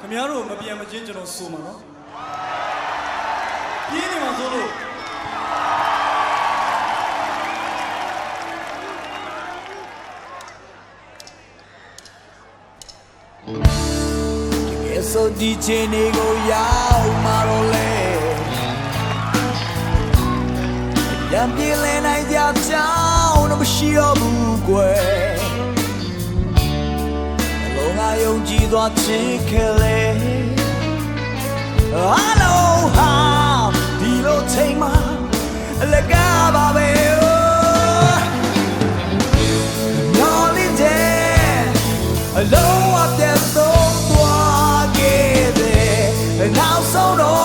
ခင်ဗျားတို့မပြန်မချင်းကျွန်တော်ဆိုမှာနော်ပြင်းနေမှာဆိုလို့ကဲဆိုဒီချင်းတွေကိုရောက်มาတော့လေရံပြေးလဲနိုင်ကြကြောင်းတော့မရှိတော့ဘူးကွယ် ကြည်သွားချစ်ခဲ့လေအလုံးဟာဒီလိုချိန်မှာအလကားပါပဲ Knowledge that alone up there so far get there now so no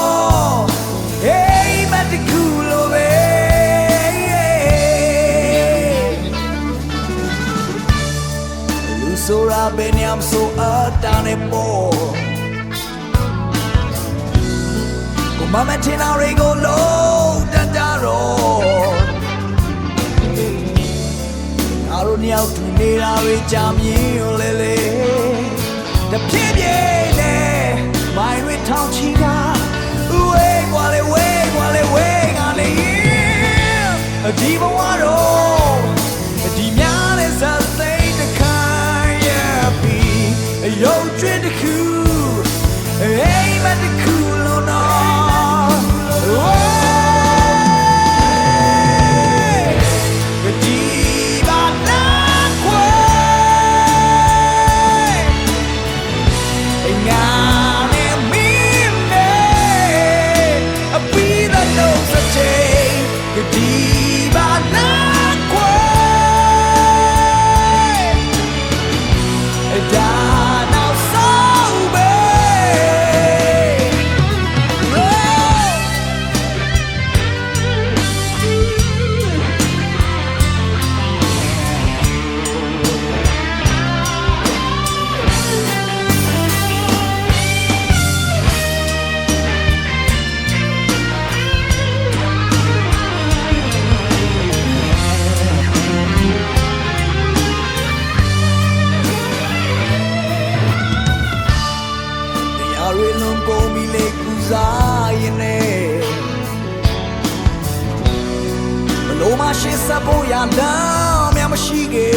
ဆိုတာဘယ်ညမဆိုအတားနေပေါ်ကိုမမထင်တာတွေကိုလုံးတတ်ကြတော့အားတို့ ရုပ်ကျွတ် စားရင်နဲ့ဘလို့မရှိစပေါ်ရလမ်းမြမရှိခဲ့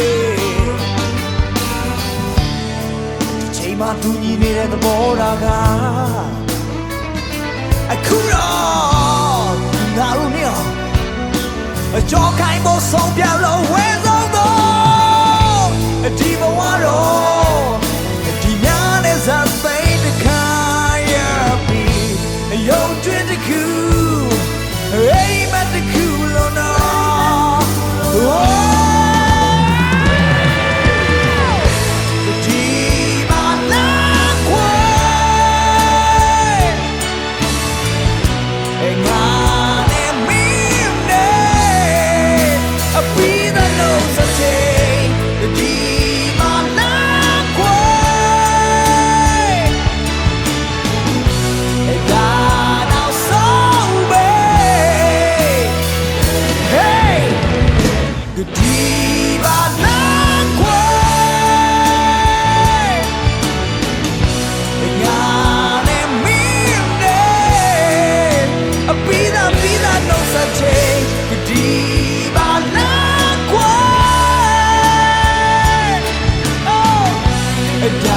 ဒီချိန်မှာသူညီနေတဲ့သဘောထားကအခုတော့ငါတို့နေအောင်အကြောင်းခိုင်းဖို့ဆုံးပြလို့ could die.